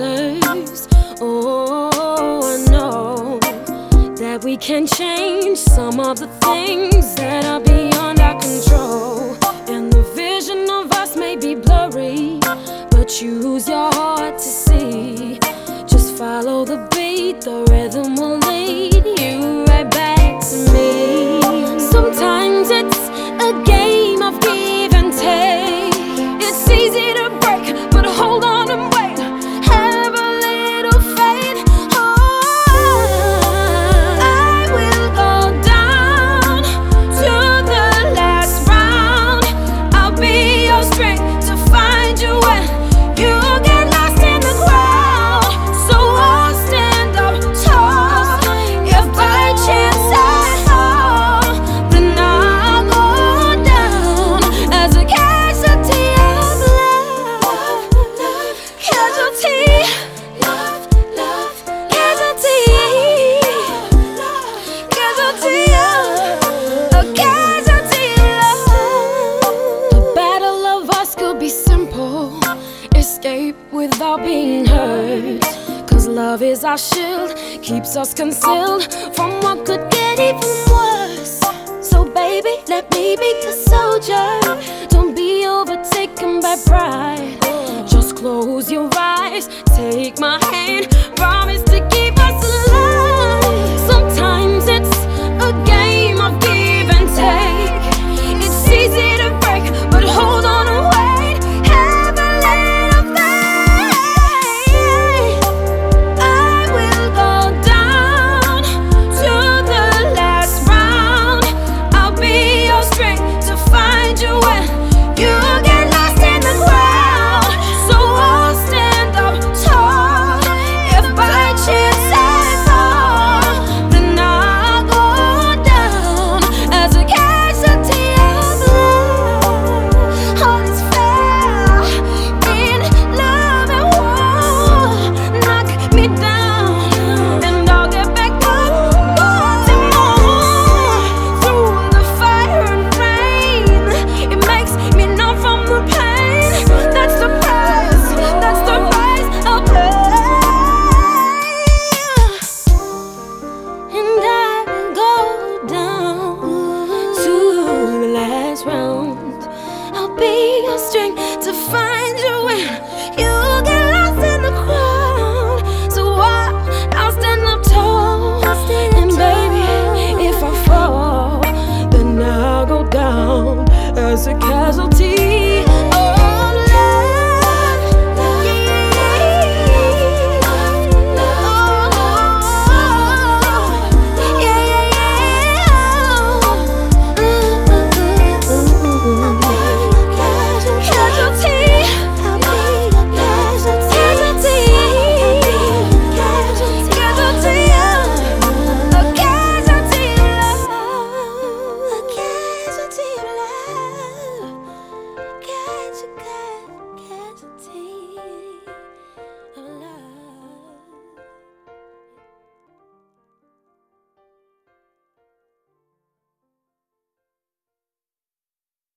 answers. Oh, I know that we can change some of the things that are beyond our control. And the vision of us may be blurry, but use your heart to see. Just follow the beat, the rhythm will Escape without being hurt. Cause love is our shield, keeps us concealed from what could get even worse. So, baby, let me be the soldier. Don't be overtaken by pride. Just close your eyes, take my hand, string to find.